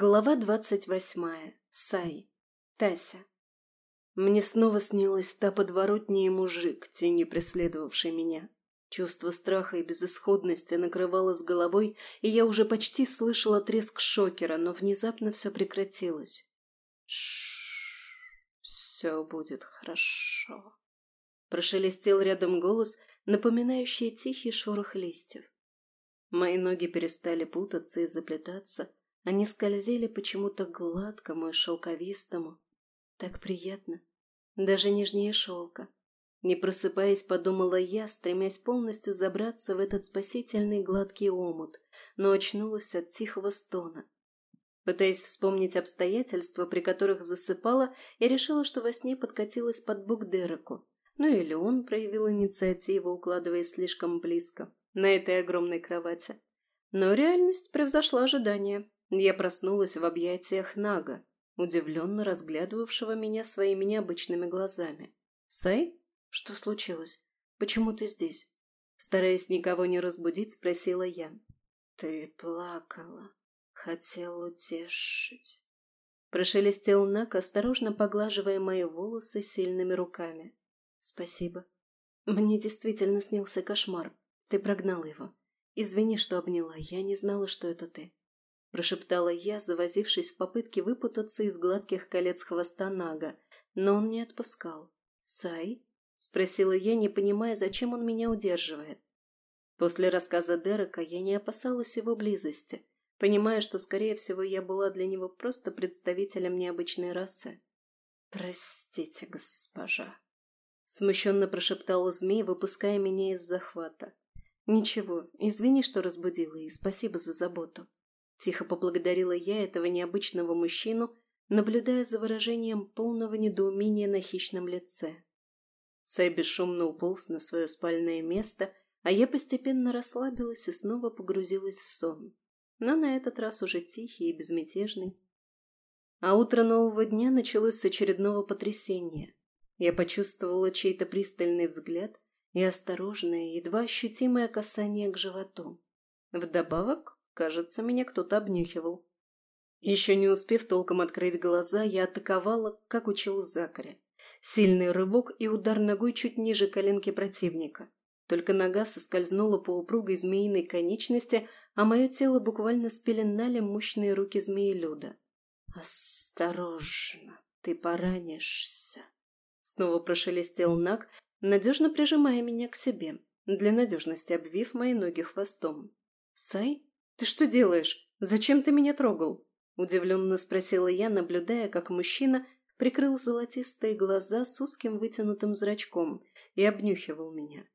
Глава двадцать восьмая. Сай. Тася. Мне снова снилась та подворотня мужик, тенью преследовавший меня. Чувство страха и безысходности накрывало с головой, и я уже почти слышала треск шокера, но внезапно все прекратилось. Все будет хорошо. Прошелестел рядом голос, напоминающий тихий шорох листьев. Мои ноги перестали путаться и заплетаться, они скользили почему-то гладкому и шелковистому. Так приятно. Даже нежнее шелка. Не просыпаясь, подумала я, стремясь полностью забраться в этот спасительный гладкий омут, но очнулась от тихого стона. Пытаясь вспомнить обстоятельства, при которых засыпала, я решила, что во сне подкатилась под бок Дереку. Ну или он проявил инициативу, укладываясь слишком близко, на этой огромной кровати. Но реальность превзошла ожидания. Я проснулась в объятиях Нага, удивленно разглядывавшего меня своими необычными глазами. «Сэй? Что случилось? Почему ты здесь?» Стараясь никого не разбудить, спросила я. «Ты плакала. Хотел утешить». Прошелестел Наг, осторожно поглаживая мои волосы сильными руками. «Спасибо. Мне действительно снился кошмар. Ты прогнал его. Извини, что обняла. Я не знала, что это ты». – прошептала я, завозившись в попытке выпутаться из гладких колец хвоста Нага, но он не отпускал. «Сай?» – спросила я, не понимая, зачем он меня удерживает. После рассказа Дерека я не опасалась его близости, понимая, что, скорее всего, я была для него просто представителем необычной расы. «Простите, госпожа», – смущенно прошептал змей, выпуская меня из захвата. «Ничего, извини, что разбудила, и спасибо за заботу». Тихо поблагодарила я этого необычного мужчину, наблюдая за выражением полного недоумения на хищном лице. Сай бесшумно уполз на свое спальное место, а я постепенно расслабилась и снова погрузилась в сон. Но на этот раз уже тихий и безмятежный. А утро нового дня началось с очередного потрясения. Я почувствовала чей-то пристальный взгляд и осторожное, едва ощутимое касание к животу. Вдобавок Кажется, меня кто-то обнюхивал. Еще не успев толком открыть глаза, я атаковала, как учил Закаря. Сильный рывок и удар ногой чуть ниже коленки противника. Только нога соскользнула по упругой змеиной конечности, а мое тело буквально спеленали мощные руки змеелюда. «Осторожно, ты поранишься!» Снова прошелестел Наг, надежно прижимая меня к себе, для надежности обвив мои ноги хвостом. «Сай?» «Ты что делаешь? Зачем ты меня трогал?» Удивленно спросила я, наблюдая, как мужчина прикрыл золотистые глаза с узким вытянутым зрачком и обнюхивал меня.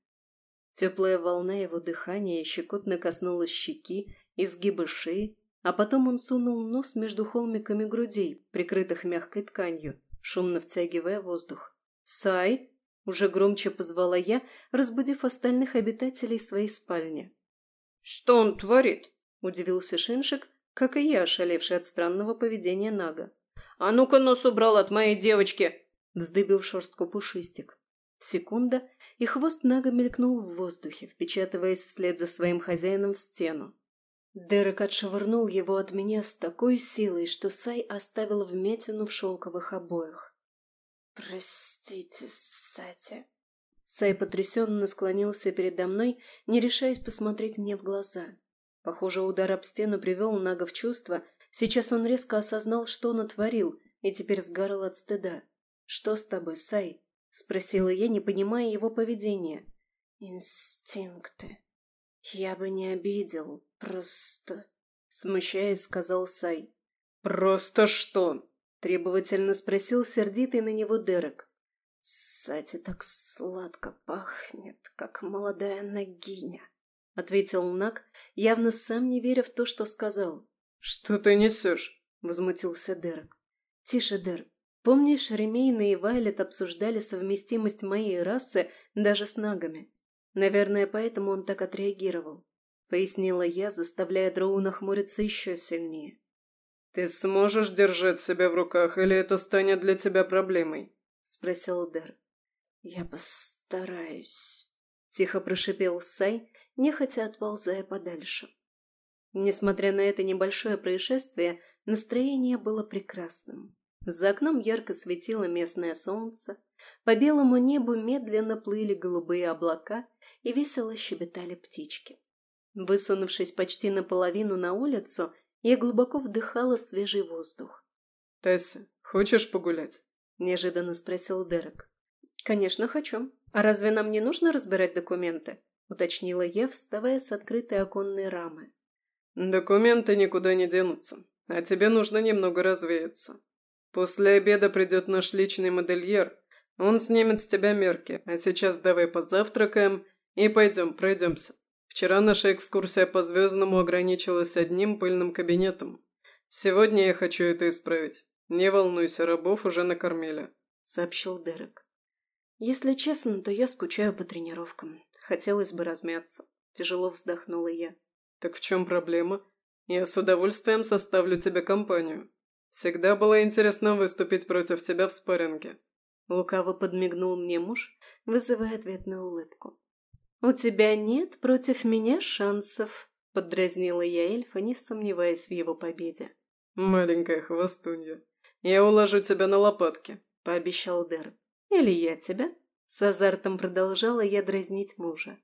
Теплая волна его дыхания щекотно коснулась щеки, изгиба шеи, а потом он сунул нос между холмиками грудей, прикрытых мягкой тканью, шумно втягивая воздух. «Сай!» — уже громче позвала я, разбудив остальных обитателей своей спальни. «Что он творит?» Удивился Шиншик, как и я, ошалевший от странного поведения Нага. «А ну-ка нос убрал от моей девочки!» Вздыбил шерстку пушистик. Секунда, и хвост Нага мелькнул в воздухе, впечатываясь вслед за своим хозяином в стену. Дерек отшвырнул его от меня с такой силой, что Сай оставил вмятину в шелковых обоях. «Простите, Сати». Сай потрясенно склонился передо мной, не решаясь посмотреть мне в глаза. Похоже, удар об стену привел Нага в чувство. Сейчас он резко осознал, что натворил, и теперь сгорал от стыда. «Что с тобой, Сай?» — спросила я, не понимая его поведения. «Инстинкты. Я бы не обидел, просто...» Смущаясь, сказал Сай. «Просто что?» — требовательно спросил сердитый на него Дерек. «Сати так сладко пахнет, как молодая ногиня», — ответил Нак, явно сам не веря в то, что сказал. «Что ты несешь?» — возмутился Дерек. «Тише, Дер. Помнишь, Ремейна и Вайлет обсуждали совместимость моей расы даже с нагами? Наверное, поэтому он так отреагировал», — пояснила я, заставляя Дроу нахмуриться еще сильнее. «Ты сможешь держать себя в руках, или это станет для тебя проблемой?» — спросил Дер. «Я постараюсь», — тихо прошипел Сай, нехотя отползая подальше. Несмотря на это небольшое происшествие, Настроение было прекрасным. За окном ярко светило местное солнце, по белому небу медленно плыли голубые облака и весело щебетали птички. Высунувшись почти наполовину на улицу, я глубоко вдыхала свежий воздух. «Тесса, хочешь погулять?» – неожиданно спросил Дерек. «Конечно хочу. А разве нам не нужно разбирать документы?» – уточнила я, вставая с открытой оконной рамы. «Документы никуда не денутся, а тебе нужно немного развеяться. После обеда придет наш личный модельер. Он снимет с тебя мерки, а сейчас давай позавтракаем и пойдем пройдемся. Вчера наша экскурсия по Звездному ограничилась одним пыльным кабинетом. Сегодня я хочу это исправить. Не волнуйся, рабов уже накормили», — сообщил Дерек. «Если честно, то я скучаю по тренировкам. Хотелось бы размяться». Тяжело вздохнула я. «Так в чем проблема? Я с удовольствием составлю тебе компанию. Всегда было интересно выступить против тебя в спарринге». Лукаво подмигнул мне муж, вызывая ответную улыбку. «У тебя нет против меня шансов», — поддразнила я эльфа, не сомневаясь в его победе. «Маленькая хвостунья, я уложу тебя на лопатки», — пообещал Дэр. «Или я тебя?» С азартом продолжала я дразнить мужа.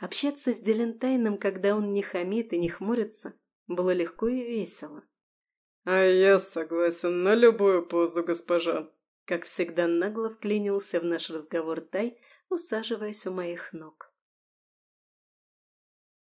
Общаться с Делентайном, когда он не хамит и не хмурится, было легко и весело. «А я согласен на любую позу, госпожа», как всегда нагло вклинился в наш разговор Тай, усаживаясь у моих ног.